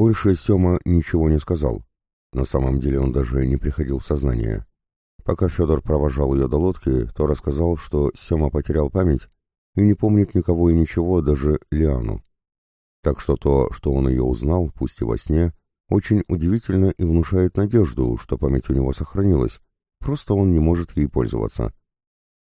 Больше Сема ничего не сказал. На самом деле он даже не приходил в сознание. Пока Федор провожал ее до лодки, то рассказал, что Сема потерял память и не помнит никого и ничего, даже Лиану. Так что то, что он ее узнал, пусть и во сне, очень удивительно и внушает надежду, что память у него сохранилась, просто он не может ей пользоваться.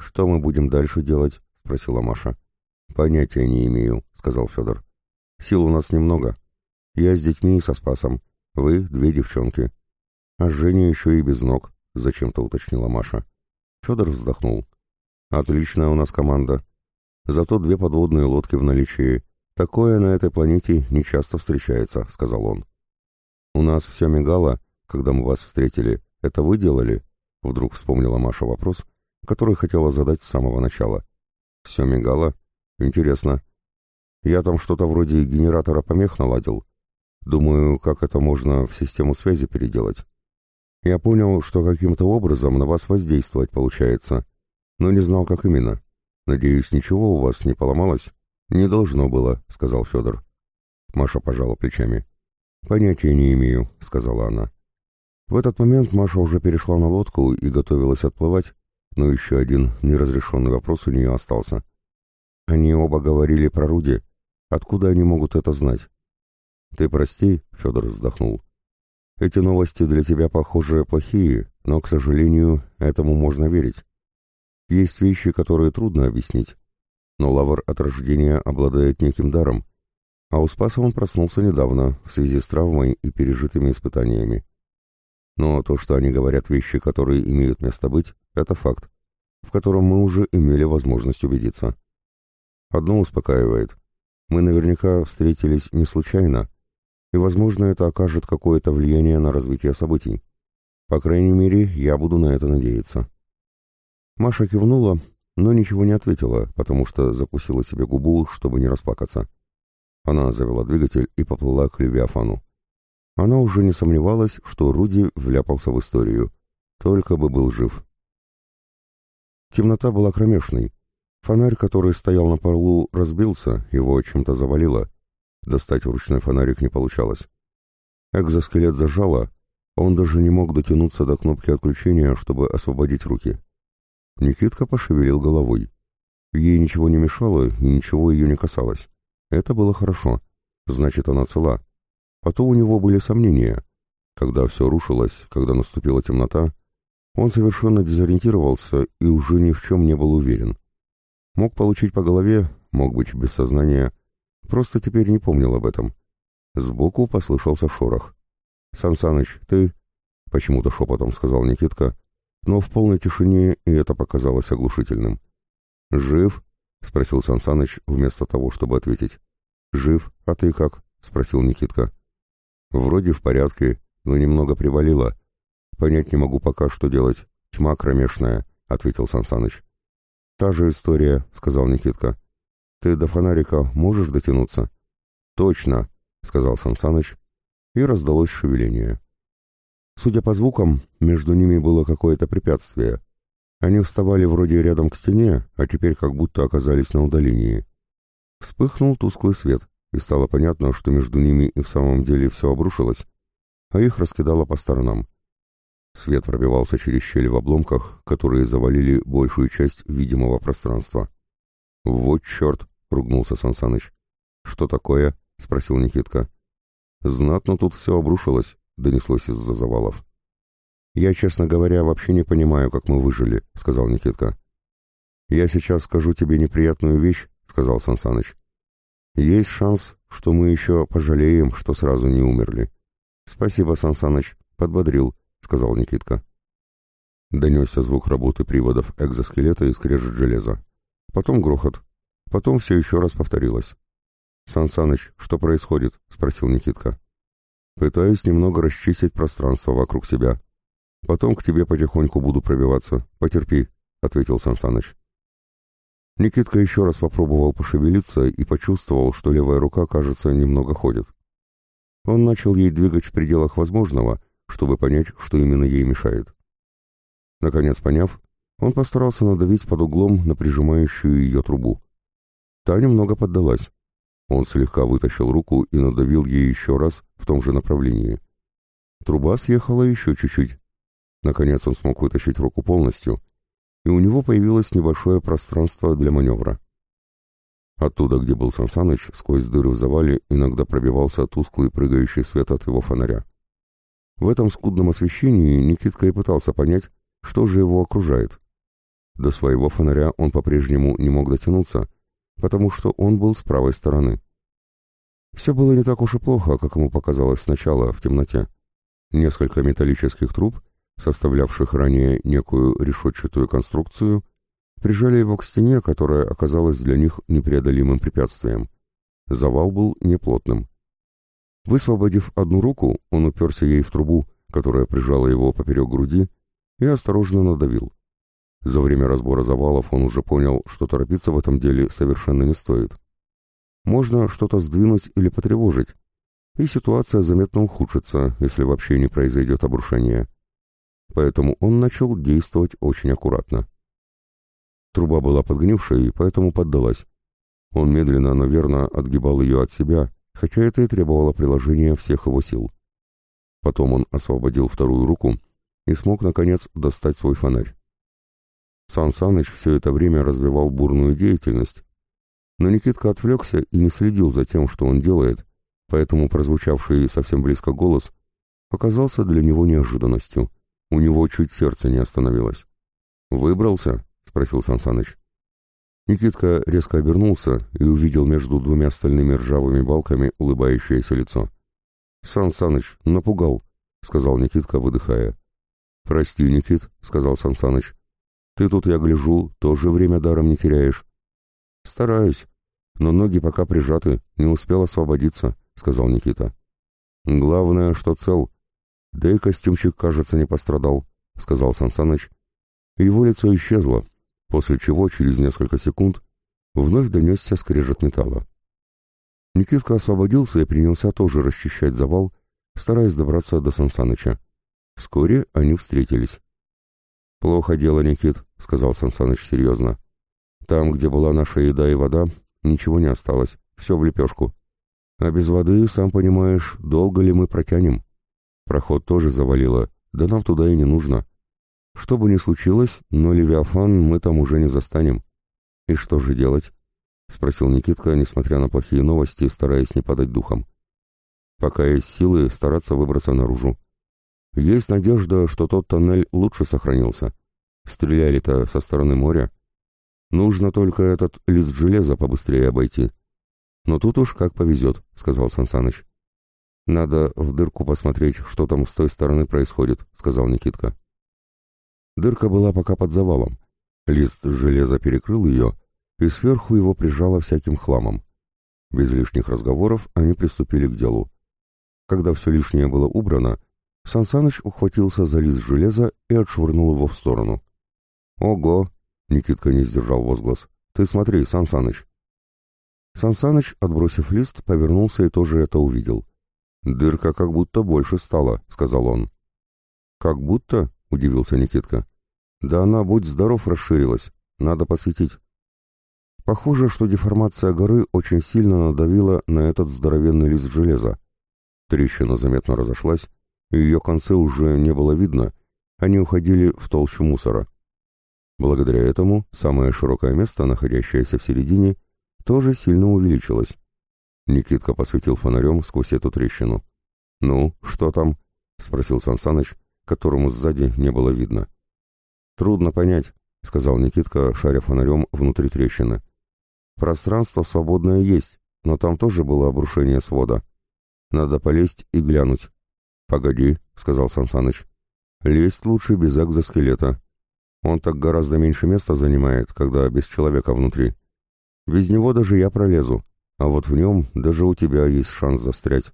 «Что мы будем дальше делать?» — спросила Маша. «Понятия не имею», — сказал Федор. «Сил у нас немного. Я с детьми и со Спасом. Вы — две девчонки. А Женя еще и без ног», — зачем-то уточнила Маша. Федор вздохнул. «Отличная у нас команда. Зато две подводные лодки в наличии. Такое на этой планете не часто встречается», — сказал он. «У нас все мигало, когда мы вас встретили. Это вы делали?» Вдруг вспомнила Маша вопрос, который хотела задать с самого начала. «Все мигало? Интересно. Я там что-то вроде генератора помех наладил. Думаю, как это можно в систему связи переделать. Я понял, что каким-то образом на вас воздействовать получается, но не знал, как именно. Надеюсь, ничего у вас не поломалось? Не должно было, сказал Федор. Маша пожала плечами. Понятия не имею, сказала она. В этот момент Маша уже перешла на лодку и готовилась отплывать, но еще один неразрешенный вопрос у нее остался. Они оба говорили про Руди. Откуда они могут это знать? «Ты прости», — Федор вздохнул. «Эти новости для тебя, похоже, плохие, но, к сожалению, этому можно верить. Есть вещи, которые трудно объяснить, но Лавр от рождения обладает неким даром, а у Спаса он проснулся недавно в связи с травмой и пережитыми испытаниями. Но то, что они говорят вещи, которые имеют место быть, это факт, в котором мы уже имели возможность убедиться. Одно успокаивает. Мы наверняка встретились не случайно, и, возможно, это окажет какое-то влияние на развитие событий. По крайней мере, я буду на это надеяться. Маша кивнула, но ничего не ответила, потому что закусила себе губу, чтобы не расплакаться. Она завела двигатель и поплыла к Левиафану. Она уже не сомневалась, что Руди вляпался в историю. Только бы был жив. Темнота была кромешной. Фонарь, который стоял на полу, разбился, его чем-то завалило. Достать ручной фонарик не получалось. Экзоскелет зажало, он даже не мог дотянуться до кнопки отключения, чтобы освободить руки. Никитка пошевелил головой. Ей ничего не мешало и ничего ее не касалось. Это было хорошо. Значит, она цела. А то у него были сомнения. Когда все рушилось, когда наступила темнота, он совершенно дезориентировался и уже ни в чем не был уверен. Мог получить по голове, мог быть без сознания, Просто теперь не помнил об этом. Сбоку послышался шорох. «Сансаныч, ты...» — почему-то шепотом сказал Никитка, но в полной тишине и это показалось оглушительным. «Жив?» — спросил Сансаныч вместо того, чтобы ответить. «Жив, а ты как?» — спросил Никитка. «Вроде в порядке, но немного привалило. Понять не могу пока, что делать. Тьма кромешная», — ответил Сансаныч. «Та же история», — сказал Никитка. Ты до фонарика можешь дотянуться? Точно, сказал Сансаныч, и раздалось шевеление. Судя по звукам, между ними было какое-то препятствие. Они вставали вроде рядом к стене, а теперь как будто оказались на удалении. Вспыхнул тусклый свет, и стало понятно, что между ними и в самом деле все обрушилось, а их раскидало по сторонам. Свет пробивался через щели в обломках, которые завалили большую часть видимого пространства. «Вот черт!» — ругнулся Сансаныч. «Что такое?» — спросил Никитка. «Знатно тут все обрушилось», — донеслось из-за завалов. «Я, честно говоря, вообще не понимаю, как мы выжили», — сказал Никитка. «Я сейчас скажу тебе неприятную вещь», — сказал Сансаныч. «Есть шанс, что мы еще пожалеем, что сразу не умерли». «Спасибо, Сансаныч, подбодрил», — сказал Никитка. Донесся звук работы приводов экзоскелета и скрежет железа. Потом грохот, Потом все еще раз повторилось. «Сан что происходит?» — спросил Никитка. «Пытаюсь немного расчистить пространство вокруг себя. Потом к тебе потихоньку буду пробиваться. Потерпи», — ответил Сан. Никитка еще раз попробовал пошевелиться и почувствовал, что левая рука, кажется, немного ходит. Он начал ей двигать в пределах возможного, чтобы понять, что именно ей мешает. Наконец поняв, он постарался надавить под углом на прижимающую ее трубу. Та немного поддалась. Он слегка вытащил руку и надавил ей еще раз в том же направлении. Труба съехала еще чуть-чуть. Наконец он смог вытащить руку полностью, и у него появилось небольшое пространство для маневра. Оттуда, где был Сансаныч, сквозь дыры в завале иногда пробивался тусклый прыгающий свет от его фонаря. В этом скудном освещении Никитка и пытался понять, что же его окружает. До своего фонаря он по-прежнему не мог дотянуться, потому что он был с правой стороны. Все было не так уж и плохо, как ему показалось сначала, в темноте. Несколько металлических труб, составлявших ранее некую решетчатую конструкцию, прижали его к стене, которая оказалась для них непреодолимым препятствием. Завал был неплотным. Высвободив одну руку, он уперся ей в трубу, которая прижала его поперек груди, и осторожно надавил. За время разбора завалов он уже понял, что торопиться в этом деле совершенно не стоит. Можно что-то сдвинуть или потревожить, и ситуация заметно ухудшится, если вообще не произойдет обрушение. Поэтому он начал действовать очень аккуратно. Труба была подгнившей, поэтому поддалась. Он медленно, но верно отгибал ее от себя, хотя это и требовало приложения всех его сил. Потом он освободил вторую руку и смог, наконец, достать свой фонарь. Сан Саныч все это время развивал бурную деятельность, но Никитка отвлекся и не следил за тем, что он делает, поэтому прозвучавший совсем близко голос оказался для него неожиданностью. У него чуть сердце не остановилось. «Выбрался?» — спросил Сан Саныч. Никитка резко обернулся и увидел между двумя стальными ржавыми балками улыбающееся лицо. «Сан Саныч, напугал», — сказал Никитка, выдыхая. «Прости, Никит», — сказал Сан Саныч. «Ты тут, я гляжу, тоже время даром не теряешь». «Стараюсь, но ноги пока прижаты, не успел освободиться», — сказал Никита. «Главное, что цел. Да и костюмчик, кажется, не пострадал», — сказал Сан Саныч. Его лицо исчезло, после чего через несколько секунд вновь донесся скрежет металла. Никитка освободился и принялся тоже расчищать завал, стараясь добраться до Сансаныча. Вскоре они встретились. «Плохо дело, Никит», — сказал Сансаныч серьезно. «Там, где была наша еда и вода, ничего не осталось, все в лепешку. А без воды, сам понимаешь, долго ли мы протянем? Проход тоже завалило, да нам туда и не нужно. Что бы ни случилось, но Левиафан мы там уже не застанем. И что же делать? — спросил Никитка, несмотря на плохие новости, стараясь не падать духом. «Пока есть силы, стараться выбраться наружу. Есть надежда, что тот тоннель лучше сохранился. Стреляли-то со стороны моря. Нужно только этот лист железа побыстрее обойти. Но тут уж как повезет», — сказал Сансаныч. «Надо в дырку посмотреть, что там с той стороны происходит», — сказал Никитка. Дырка была пока под завалом. Лист железа перекрыл ее, и сверху его прижало всяким хламом. Без лишних разговоров они приступили к делу. Когда все лишнее было убрано, Сансаныч ухватился за лист железа и отшвырнул его в сторону. «Ого!» — Никитка не сдержал возглас. «Ты смотри, Сансаныч!» Сансаныч, отбросив лист, повернулся и тоже это увидел. «Дырка как будто больше стала», — сказал он. «Как будто?» — удивился Никитка. «Да она, будь здоров, расширилась. Надо посветить». Похоже, что деформация горы очень сильно надавила на этот здоровенный лист железа. Трещина заметно разошлась, ее концы уже не было видно, они уходили в толщу мусора. Благодаря этому самое широкое место, находящееся в середине, тоже сильно увеличилось. Никитка посветил фонарем сквозь эту трещину. «Ну, что там?» — спросил Сансаныч, которому сзади не было видно. «Трудно понять», — сказал Никитка, шаря фонарем внутри трещины. «Пространство свободное есть, но там тоже было обрушение свода. Надо полезть и глянуть». «Погоди», — сказал Сансаныч. «Лезть лучше без экзоскелета. Он так гораздо меньше места занимает, когда без человека внутри. Без него даже я пролезу, а вот в нем даже у тебя есть шанс застрять.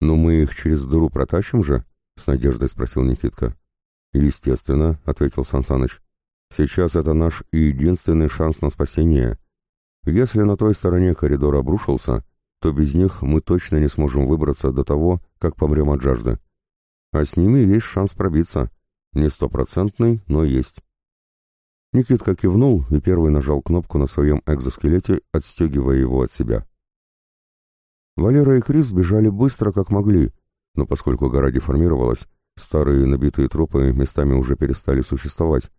Но мы их через дыру протащим же?» — с надеждой спросил Никитка. «Естественно», — ответил Сансаныч. «Сейчас это наш единственный шанс на спасение. Если на той стороне коридор обрушился, то без них мы точно не сможем выбраться до того, как помрем от жажды. А с ними есть шанс пробиться. Не стопроцентный, но есть». Никитка кивнул и первый нажал кнопку на своем экзоскелете, отстегивая его от себя. Валера и Крис бежали быстро, как могли, но поскольку гора деформировалась, старые набитые трупы местами уже перестали существовать,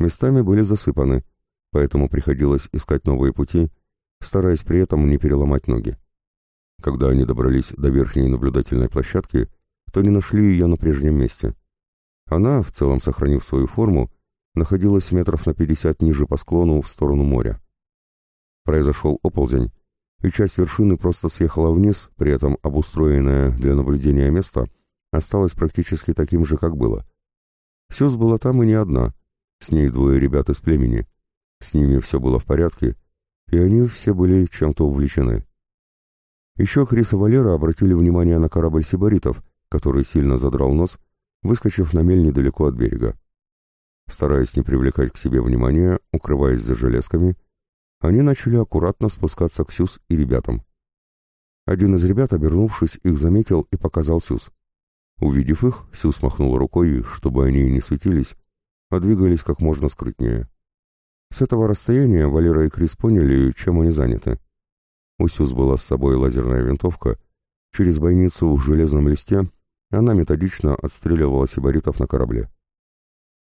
местами были засыпаны, поэтому приходилось искать новые пути, стараясь при этом не переломать ноги. Когда они добрались до верхней наблюдательной площадки, то не нашли ее на прежнем месте. Она, в целом сохранив свою форму, находилась метров на 50 ниже по склону в сторону моря. Произошел оползень, и часть вершины просто съехала вниз, при этом обустроенное для наблюдения место осталось практически таким же, как было. Сюз была там и не одна, с ней двое ребят из племени. С ними все было в порядке, и они все были чем-то увлечены. Еще Крис и Валера обратили внимание на корабль сибаритов, который сильно задрал нос, выскочив на мель недалеко от берега. Стараясь не привлекать к себе внимания, укрываясь за железками, они начали аккуратно спускаться к Сюз и ребятам. Один из ребят, обернувшись, их заметил и показал Сюз. Увидев их, Сюз махнул рукой, чтобы они не светились, а двигались как можно скрытнее. С этого расстояния Валера и Крис поняли, чем они заняты. У Сюз была с собой лазерная винтовка. Через бойницу в железном листе она методично отстреливала сибаритов на корабле.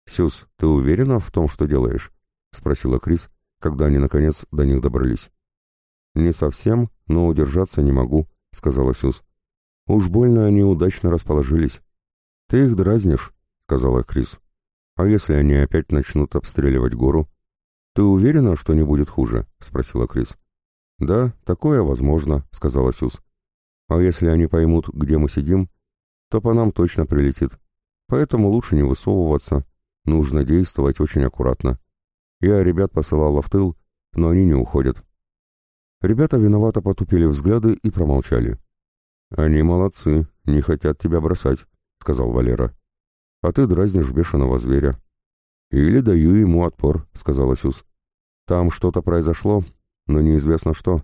«Сюз, ты уверена в том, что делаешь?» — спросила Крис, когда они, наконец, до них добрались. «Не совсем, но удержаться не могу», — сказала Сюз. «Уж больно они удачно расположились». «Ты их дразнишь», — сказала Крис. «А если они опять начнут обстреливать гору?» «Ты уверена, что не будет хуже?» — спросила Крис. «Да, такое возможно», — сказала Сюз. «А если они поймут, где мы сидим, то по нам точно прилетит. Поэтому лучше не высовываться. Нужно действовать очень аккуратно. Я ребят посылала в тыл, но они не уходят. Ребята виновато потупили взгляды и промолчали. «Они молодцы, не хотят тебя бросать», — сказал Валера. «А ты дразнишь бешеного зверя». «Или даю ему отпор», — сказала Сюз. «Там что-то произошло, но неизвестно что».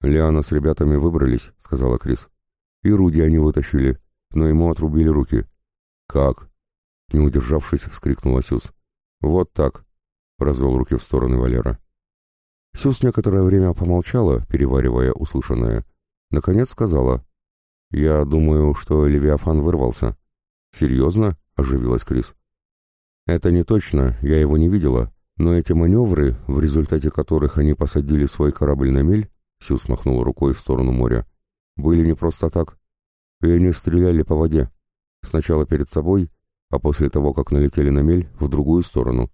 «Лиана с ребятами выбрались», — сказала Крис. «И Руди они вытащили, но ему отрубили руки». «Как?» — не удержавшись, вскрикнула Сюз. «Вот так», — развел руки в стороны Валера. Сюз некоторое время помолчала, переваривая услышанное. Наконец сказала. «Я думаю, что Левиафан вырвался». «Серьезно?» — оживилась Крис. «Это не точно, я его не видела, но эти маневры, в результате которых они посадили свой корабль на мель, Сюз махнула рукой в сторону моря, были не просто так. И они стреляли по воде. Сначала перед собой, а после того, как налетели на мель, в другую сторону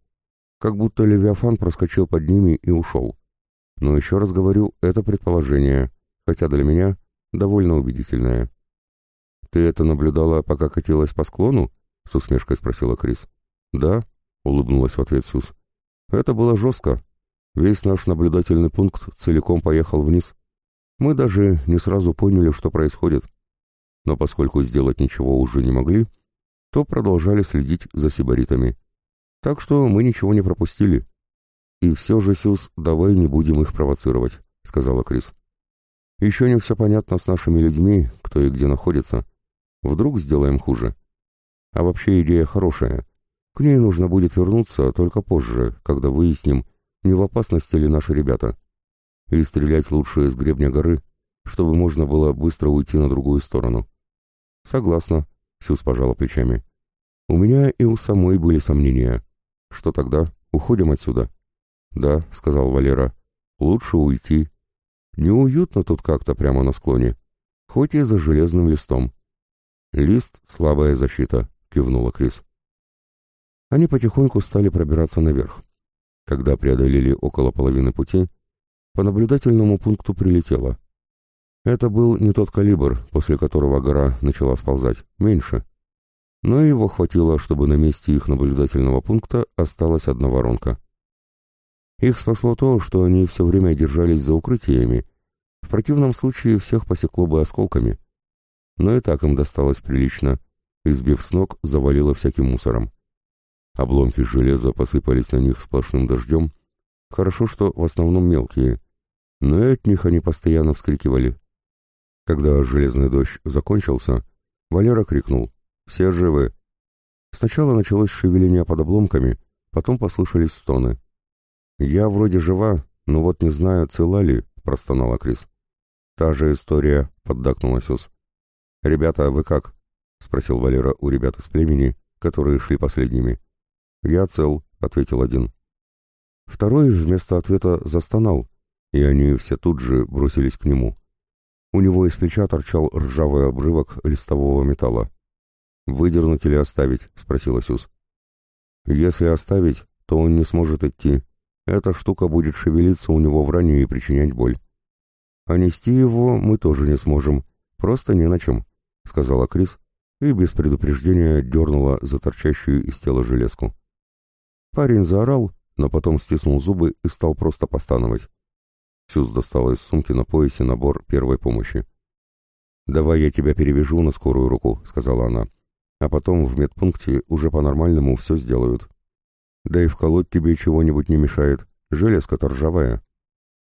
как будто Левиафан проскочил под ними и ушел. Но еще раз говорю, это предположение, хотя для меня довольно убедительное. «Ты это наблюдала, пока катилась по склону?» — с усмешкой спросила Крис. «Да», — улыбнулась в ответ Сус. «Это было жестко. Весь наш наблюдательный пункт целиком поехал вниз. Мы даже не сразу поняли, что происходит. Но поскольку сделать ничего уже не могли, то продолжали следить за сибаритами. Так что мы ничего не пропустили. И все же, Сюз, давай не будем их провоцировать, сказала Крис. Еще не все понятно с нашими людьми, кто и где находится. Вдруг сделаем хуже. А вообще идея хорошая. К ней нужно будет вернуться только позже, когда выясним, не в опасности ли наши ребята. И стрелять лучше с гребня горы, чтобы можно было быстро уйти на другую сторону. Согласна, Сюз пожала плечами. У меня и у самой были сомнения. Что тогда? Уходим отсюда? Да, сказал Валера. Лучше уйти. Неуютно тут как-то прямо на склоне. Хоть и за железным листом. Лист — слабая защита, кивнула Крис. Они потихоньку стали пробираться наверх. Когда преодолели около половины пути, по наблюдательному пункту прилетело. Это был не тот калибр, после которого гора начала сползать, меньше но его хватило, чтобы на месте их наблюдательного пункта осталась одна воронка. Их спасло то, что они все время держались за укрытиями, в противном случае всех посекло бы осколками. Но и так им досталось прилично, избив с ног, завалило всяким мусором. Обломки железа посыпались на них сплошным дождем, хорошо, что в основном мелкие, но и от них они постоянно вскрикивали. Когда железный дождь закончился, Валера крикнул все живы. Сначала началось шевеление под обломками, потом послышались стоны. «Я вроде жива, но вот не знаю, цела ли», — простонала Крис. «Та же история», — поддакнула Сюз. «Ребята, вы как?» — спросил Валера у ребят из племени, которые шли последними. «Я цел», — ответил один. Второй вместо ответа застонал, и они все тут же бросились к нему. У него из плеча торчал ржавый обрывок листового металла. «Выдернуть или оставить?» — спросил Асюс. «Если оставить, то он не сможет идти. Эта штука будет шевелиться у него в ране и причинять боль. А нести его мы тоже не сможем, просто не на чем», — сказала Крис и без предупреждения дернула за торчащую из тела железку. Парень заорал, но потом стиснул зубы и стал просто постановать. Сюз достала из сумки на поясе набор первой помощи. «Давай я тебя перевяжу на скорую руку», — сказала она. «А потом в медпункте уже по-нормальному все сделают. Да и вколоть тебе чего-нибудь не мешает. Железка-то ржавая».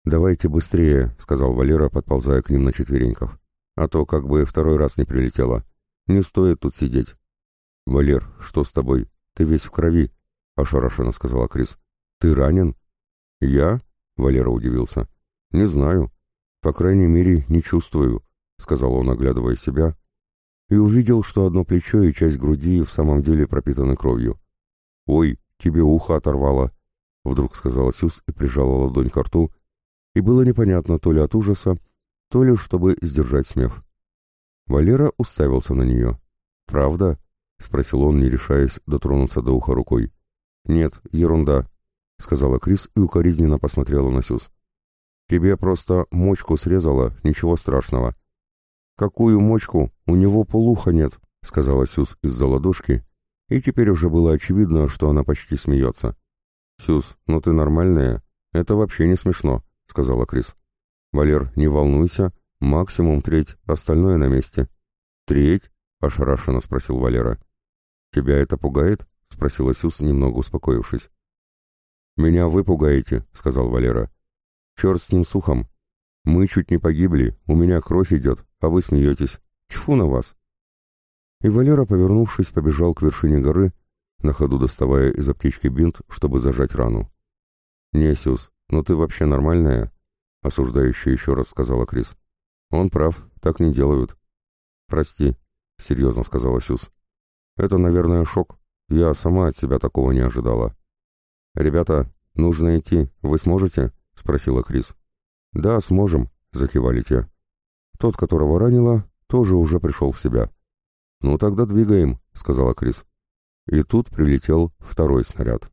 «Давайте быстрее», — сказал Валера, подползая к ним на четвереньках. «А то как бы второй раз не прилетело. Не стоит тут сидеть». «Валер, что с тобой? Ты весь в крови», — ошарашенно сказала Крис. «Ты ранен?» «Я?» — Валера удивился. «Не знаю. По крайней мере, не чувствую», — сказал он, оглядывая себя, и увидел, что одно плечо и часть груди в самом деле пропитаны кровью. «Ой, тебе ухо оторвало», — вдруг сказала Сюз и прижала ладонь к рту, и было непонятно то ли от ужаса, то ли чтобы сдержать смех. Валера уставился на нее. «Правда?» — спросил он, не решаясь дотронуться до уха рукой. «Нет, ерунда», — сказала Крис и укоризненно посмотрела на Сюз. Тебе просто мочку срезала, ничего страшного. Какую мочку? У него полуха нет, сказала Сюз из-за ладошки, и теперь уже было очевидно, что она почти смеется. Сюз, ну ты нормальная? Это вообще не смешно, сказала Крис. Валер, не волнуйся, максимум треть, остальное на месте. Треть? ошарашенно спросил Валера. Тебя это пугает? Спросила Сюз, немного успокоившись. «Меня вы пугаете», — сказал Валера. Черт с ним сухом. Мы чуть не погибли, у меня кровь идет, а вы смеетесь. Тьфу на вас!» И Валера, повернувшись, побежал к вершине горы, на ходу доставая из аптечки бинт, чтобы зажать рану. «Не, Сюз, ну ты вообще нормальная?» — осуждающе еще раз сказала Крис. «Он прав, так не делают». «Прости», — серьезно сказала Сюз. «Это, наверное, шок. Я сама от себя такого не ожидала». «Ребята, нужно идти. Вы сможете?» — спросила Крис. «Да, сможем», — закивали те. Тот, которого ранило, тоже уже пришел в себя. «Ну тогда двигаем», — сказала Крис. И тут прилетел второй снаряд.